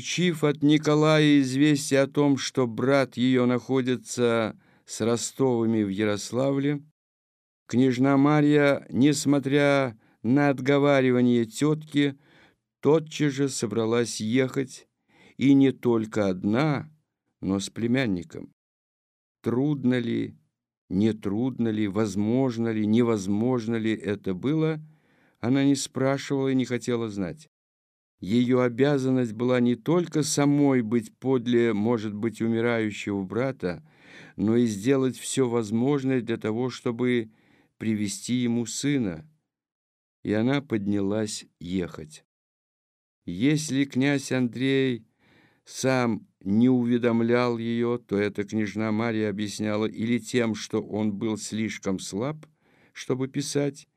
Получив от Николая известие о том, что брат ее находится с Ростовыми в Ярославле, княжна Марья, несмотря на отговаривание тетки, тотчас же собралась ехать, и не только одна, но с племянником. Трудно ли, не трудно ли, возможно ли, невозможно ли это было, она не спрашивала и не хотела знать. Ее обязанность была не только самой быть подле, может быть, умирающего брата, но и сделать все возможное для того, чтобы привести ему сына. И она поднялась ехать. Если князь Андрей сам не уведомлял ее, то эта княжна Мария объясняла или тем, что он был слишком слаб, чтобы писать,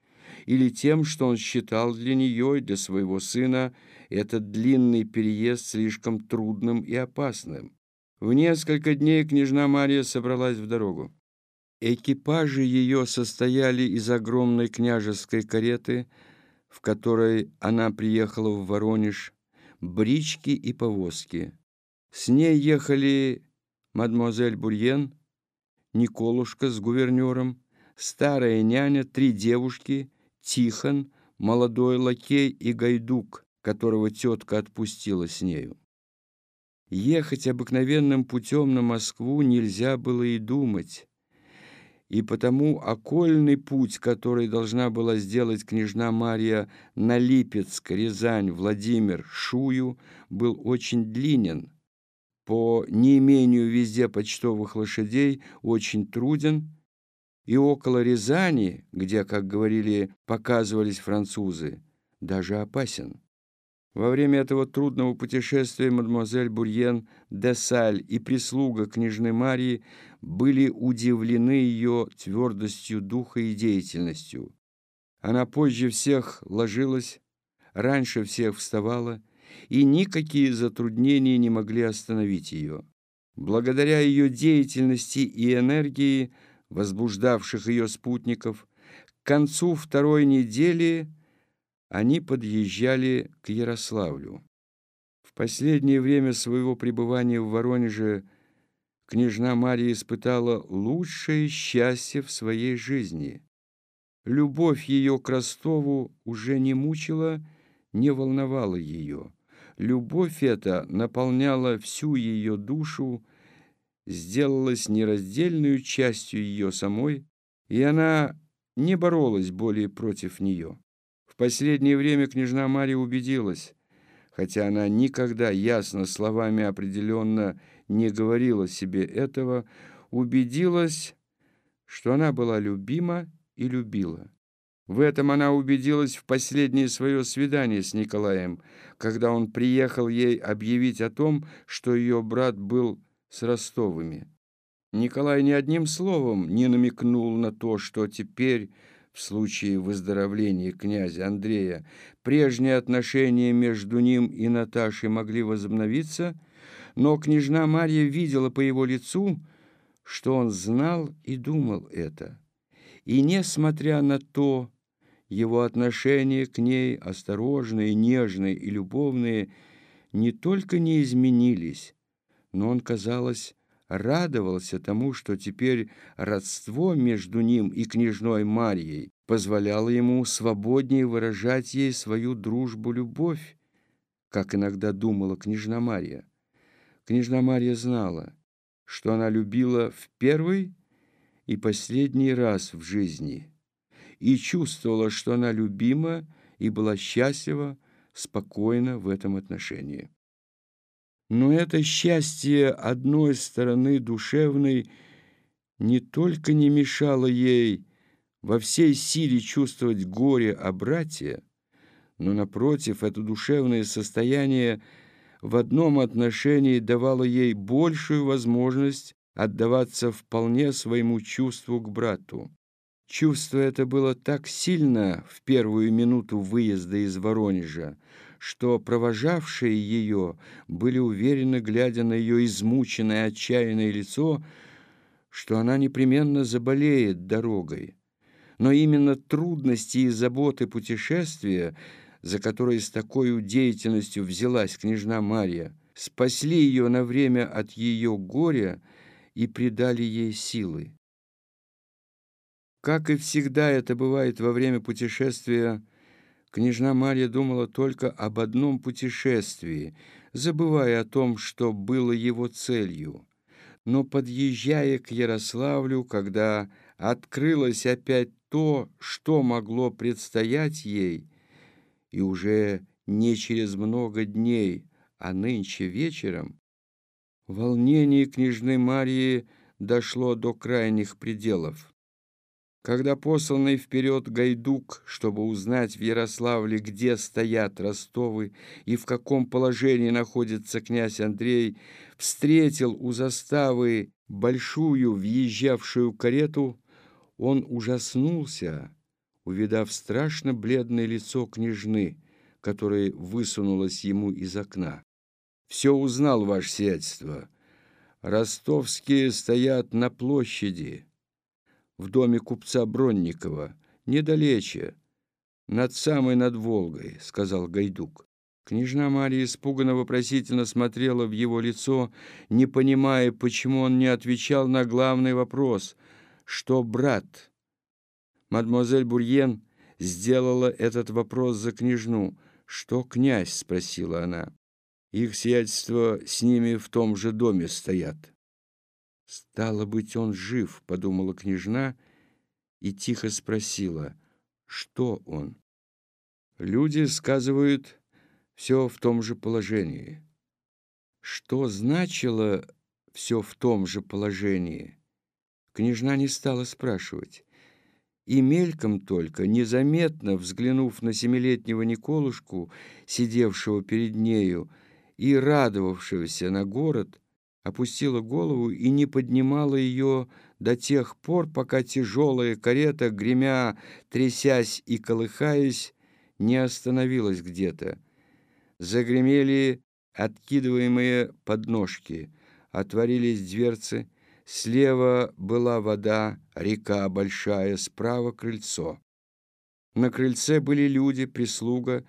или тем, что он считал для нее и для своего сына этот длинный переезд слишком трудным и опасным. В несколько дней княжна Мария собралась в дорогу. Экипажи ее состояли из огромной княжеской кареты, в которой она приехала в Воронеж, брички и повозки. С ней ехали мадемуазель Бурьен, Николушка с гувернером, старая няня, три девушки, Тихон, молодой лакей и гайдук, которого тетка отпустила с нею. Ехать обыкновенным путем на Москву нельзя было и думать и потому окольный путь, который должна была сделать княжна Мария на Липецк, Рязань, Владимир, Шую, был очень длинен. По неимению везде почтовых лошадей очень труден, и около Рязани, где, как говорили, показывались французы, даже опасен. Во время этого трудного путешествия мадемуазель Бурьен, Десаль и прислуга княжны Марии были удивлены ее твердостью духа и деятельностью. Она позже всех ложилась, раньше всех вставала, и никакие затруднения не могли остановить ее. Благодаря ее деятельности и энергии, возбуждавших ее спутников, к концу второй недели – они подъезжали к Ярославлю. В последнее время своего пребывания в Воронеже княжна Мария испытала лучшее счастье в своей жизни. Любовь ее к Ростову уже не мучила, не волновала ее. Любовь эта наполняла всю ее душу, сделалась нераздельной частью ее самой, и она не боролась более против нее. В последнее время княжна Мария убедилась, хотя она никогда ясно словами определенно не говорила себе этого, убедилась, что она была любима и любила. В этом она убедилась в последнее свое свидание с Николаем, когда он приехал ей объявить о том, что ее брат был с Ростовыми. Николай ни одним словом не намекнул на то, что теперь в случае выздоровления князя Андрея прежние отношения между ним и Наташей могли возобновиться, но княжна Марья видела по его лицу, что он знал и думал это. И, несмотря на то, его отношения к ней, осторожные, нежные и любовные, не только не изменились, но он, казалось, радовался тому, что теперь родство между ним и княжной Марьей позволяло ему свободнее выражать ей свою дружбу-любовь, как иногда думала княжна Марья. Княжна Марья знала, что она любила в первый и последний раз в жизни и чувствовала, что она любима и была счастлива, спокойна в этом отношении. Но это счастье одной стороны душевной не только не мешало ей во всей силе чувствовать горе о брате, но, напротив, это душевное состояние в одном отношении давало ей большую возможность отдаваться вполне своему чувству к брату. Чувство это было так сильно в первую минуту выезда из Воронежа, что провожавшие ее были уверены, глядя на ее измученное, отчаянное лицо, что она непременно заболеет дорогой. Но именно трудности и заботы путешествия за которой с такой деятельностью взялась княжна Марья, спасли ее на время от ее горя и придали ей силы. Как и всегда это бывает во время путешествия, княжна Марья думала только об одном путешествии, забывая о том, что было его целью. Но подъезжая к Ярославлю, когда открылось опять то, что могло предстоять ей, и уже не через много дней, а нынче вечером, волнение княжны Марии дошло до крайних пределов. Когда посланный вперед Гайдук, чтобы узнать в Ярославле, где стоят Ростовы и в каком положении находится князь Андрей, встретил у заставы большую въезжавшую карету, он ужаснулся, увидав страшно бледное лицо княжны, которое высунулось ему из окна. «Все узнал, ваше сиятельство. Ростовские стоят на площади, в доме купца Бронникова, недалече, над самой над Волгой», — сказал Гайдук. Княжна Мария испуганно вопросительно смотрела в его лицо, не понимая, почему он не отвечал на главный вопрос «Что брат?» Мадемуазель Бурьен сделала этот вопрос за княжну. «Что князь?» — спросила она. «Их сиятельство с ними в том же доме стоят». «Стало быть, он жив», — подумала княжна и тихо спросила, «Что он?» «Люди сказывают все в том же положении». Что значило «все в том же положении»? Княжна не стала спрашивать и мельком только, незаметно взглянув на семилетнего Николушку, сидевшего перед нею и радовавшегося на город, опустила голову и не поднимала ее до тех пор, пока тяжелая карета, гремя, трясясь и колыхаясь, не остановилась где-то. Загремели откидываемые подножки, отворились дверцы, Слева была вода, река большая, справа крыльцо. На крыльце были люди, прислуга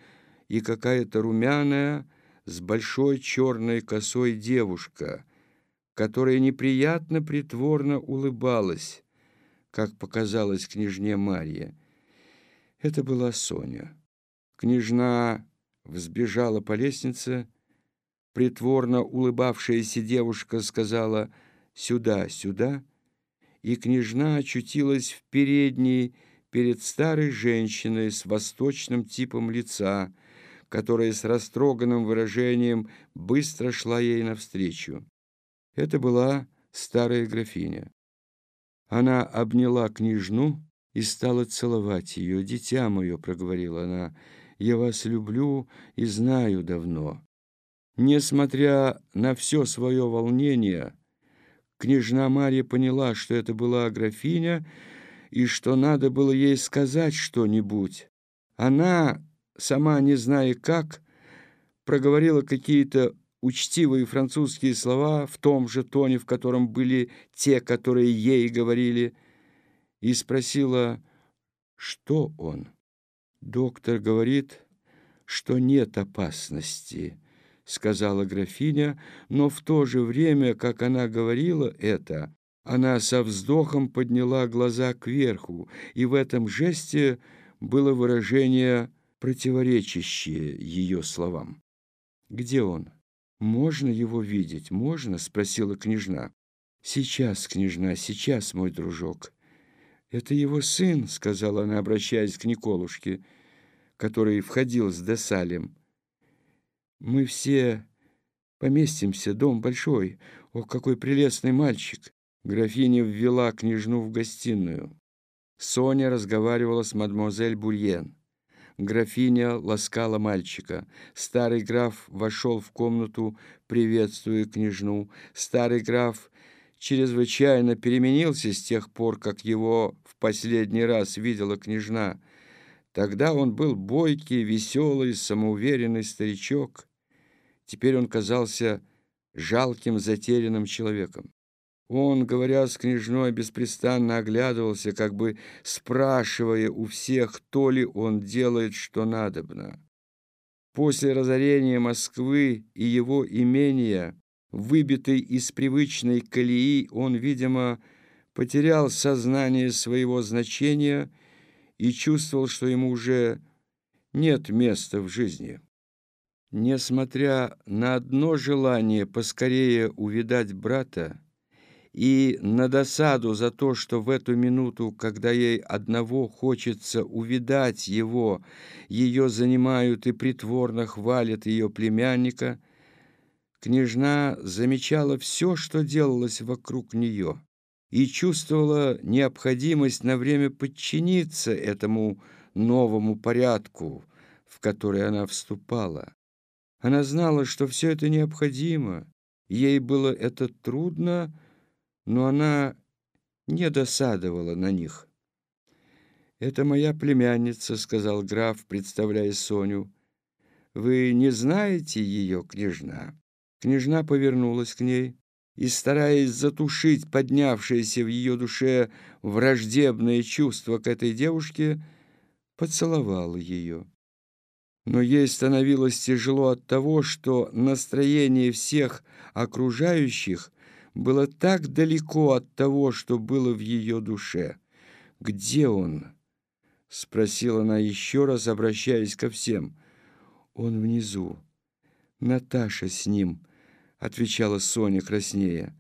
и какая-то румяная с большой черной косой девушка, которая неприятно притворно улыбалась, как показалось княжне Марье. Это была Соня. Княжна взбежала по лестнице, притворно улыбавшаяся девушка сказала — сюда, сюда, и княжна очутилась в передней перед старой женщиной с восточным типом лица, которая с растроганным выражением быстро шла ей навстречу. Это была старая графиня. Она обняла княжну и стала целовать ее. «Дитя мое», — проговорила она, — «я вас люблю и знаю давно». Несмотря на все свое волнение, Княжна Марья поняла, что это была графиня, и что надо было ей сказать что-нибудь. Она, сама не зная как, проговорила какие-то учтивые французские слова в том же тоне, в котором были те, которые ей говорили, и спросила, что он. Доктор говорит, что нет опасности. — сказала графиня, но в то же время, как она говорила это, она со вздохом подняла глаза кверху, и в этом жесте было выражение, противоречащее ее словам. «Где он? Можно его видеть? Можно?» — спросила княжна. «Сейчас, княжна, сейчас, мой дружок». «Это его сын», — сказала она, обращаясь к Николушке, который входил с Десалем. Мы все поместимся, дом большой. Ох, какой прелестный мальчик!» Графиня ввела княжну в гостиную. Соня разговаривала с мадемуазель Бульен. Графиня ласкала мальчика. Старый граф вошел в комнату, приветствуя княжну. Старый граф чрезвычайно переменился с тех пор, как его в последний раз видела княжна. Тогда он был бойкий, веселый, самоуверенный старичок. Теперь он казался жалким, затерянным человеком. Он, говоря с княжной, беспрестанно оглядывался, как бы спрашивая у всех, то ли он делает, что надобно. После разорения Москвы и его имения, выбитый из привычной колеи, он, видимо, потерял сознание своего значения и чувствовал, что ему уже нет места в жизни. Несмотря на одно желание поскорее увидать брата и на досаду за то, что в эту минуту, когда ей одного хочется увидать его, ее занимают и притворно хвалят ее племянника, княжна замечала все, что делалось вокруг нее, и чувствовала необходимость на время подчиниться этому новому порядку, в который она вступала. Она знала, что все это необходимо. Ей было это трудно, но она не досадовала на них. «Это моя племянница», — сказал граф, представляя Соню. «Вы не знаете ее, княжна?» Княжна повернулась к ней и, стараясь затушить поднявшееся в ее душе враждебное чувство к этой девушке, поцеловала ее. Но ей становилось тяжело от того, что настроение всех окружающих было так далеко от того, что было в ее душе. «Где он?» — спросила она еще раз, обращаясь ко всем. «Он внизу. Наташа с ним», — отвечала Соня краснея.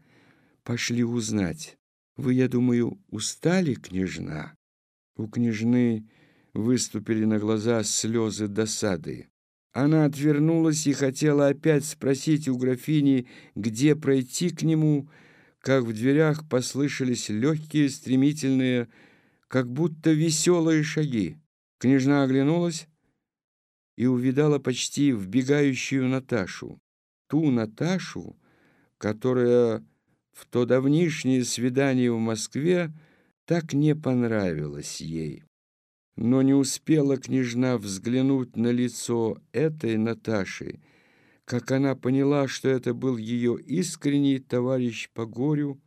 «Пошли узнать. Вы, я думаю, устали, княжна?» У княжны выступили на глаза слезы досады. Она отвернулась и хотела опять спросить у графини, где пройти к нему, как в дверях послышались легкие, стремительные, как будто веселые шаги. Княжна оглянулась и увидала почти вбегающую Наташу. Ту Наташу, которая в то давнишнее свидание в Москве так не понравилось ей. Но не успела княжна взглянуть на лицо этой Наташи, как она поняла, что это был ее искренний товарищ по горю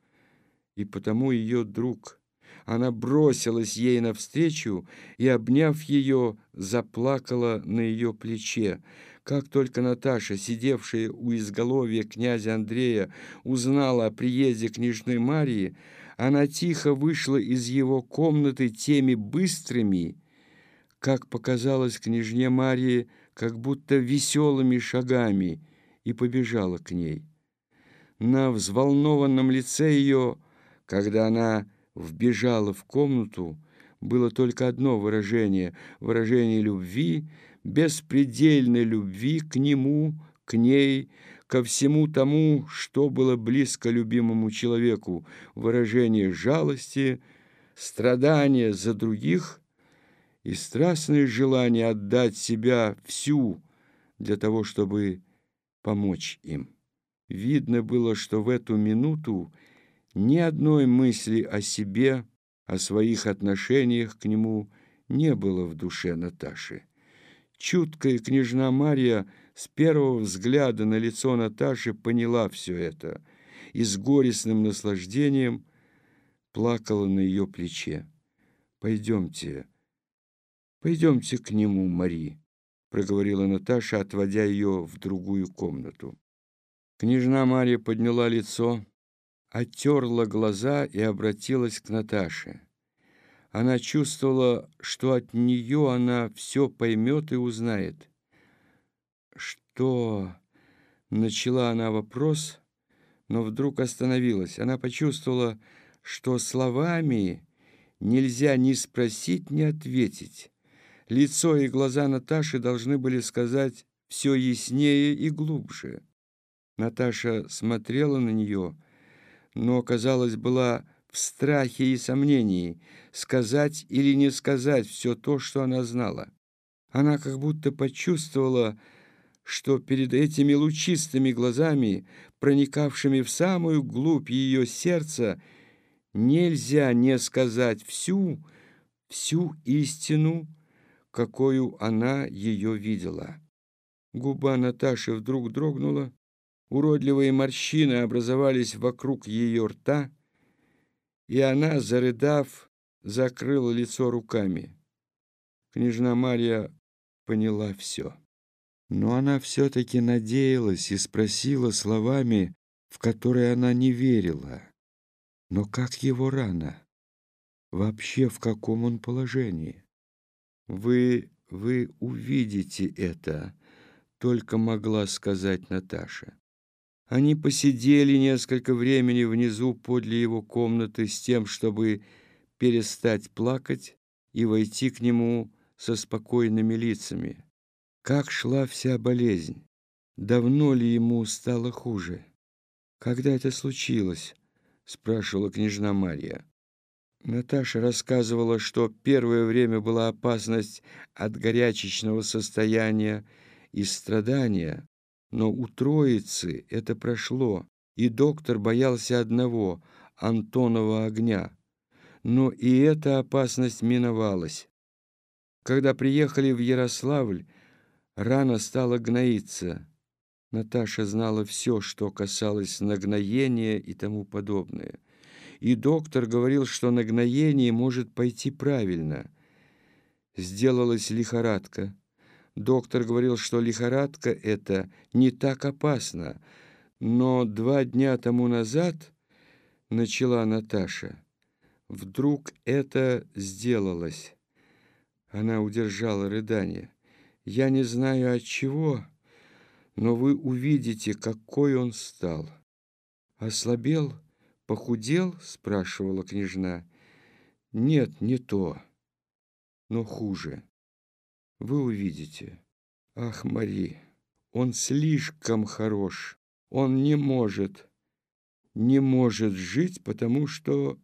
и потому ее друг. Она бросилась ей навстречу и, обняв ее, заплакала на ее плече. Как только Наташа, сидевшая у изголовья князя Андрея, узнала о приезде княжны Марии, она тихо вышла из его комнаты теми быстрыми, как показалось княжне Марии, как будто веселыми шагами, и побежала к ней. На взволнованном лице ее, когда она вбежала в комнату, было только одно выражение — выражение любви, беспредельной любви к нему, к ней, ко всему тому, что было близко любимому человеку, выражение жалости, страдания за других и страстное желание отдать себя всю для того, чтобы помочь им. Видно было, что в эту минуту ни одной мысли о себе, о своих отношениях к нему не было в душе Наташи. Чуткая княжна Мария с первого взгляда на лицо Наташи поняла все это и с горестным наслаждением плакала на ее плече. «Пойдемте, пойдемте к нему, Мари», — проговорила Наташа, отводя ее в другую комнату. Княжна Мария подняла лицо, оттерла глаза и обратилась к Наташе. Она чувствовала, что от нее она все поймет и узнает. «Что?» — начала она вопрос, но вдруг остановилась. Она почувствовала, что словами нельзя ни спросить, ни ответить. Лицо и глаза Наташи должны были сказать все яснее и глубже. Наташа смотрела на нее, но, казалось, была в страхе и сомнении, сказать или не сказать все то, что она знала. Она как будто почувствовала, что перед этими лучистыми глазами, проникавшими в самую глубь ее сердца, нельзя не сказать всю, всю истину, какую она ее видела. Губа Наташи вдруг дрогнула, уродливые морщины образовались вокруг ее рта, и она, зарыдав, закрыла лицо руками. Княжна Марья поняла все. Но она все-таки надеялась и спросила словами, в которые она не верила. Но как его рана? Вообще, в каком он положении? Вы, вы увидите это, только могла сказать Наташа. Они посидели несколько времени внизу подле его комнаты с тем, чтобы перестать плакать и войти к нему со спокойными лицами. Как шла вся болезнь? Давно ли ему стало хуже? Когда это случилось? спрашивала княжна Марья. Наташа рассказывала, что первое время была опасность от горячечного состояния и страдания, но у троицы это прошло, и доктор боялся одного — Антонова огня. Но и эта опасность миновалась. Когда приехали в Ярославль, рана стала гноиться. Наташа знала все, что касалось нагноения и тому подобное. И доктор говорил, что нагноение может пойти правильно. Сделалась лихорадка. Доктор говорил, что лихорадка это не так опасно, но два дня тому назад, начала Наташа, вдруг это сделалось. Она удержала рыдание. Я не знаю от чего, но вы увидите, какой он стал. Ослабел, похудел, спрашивала княжна. Нет, не то, но хуже. Вы увидите. Ах, Мари, он слишком хорош. Он не может, не может жить, потому что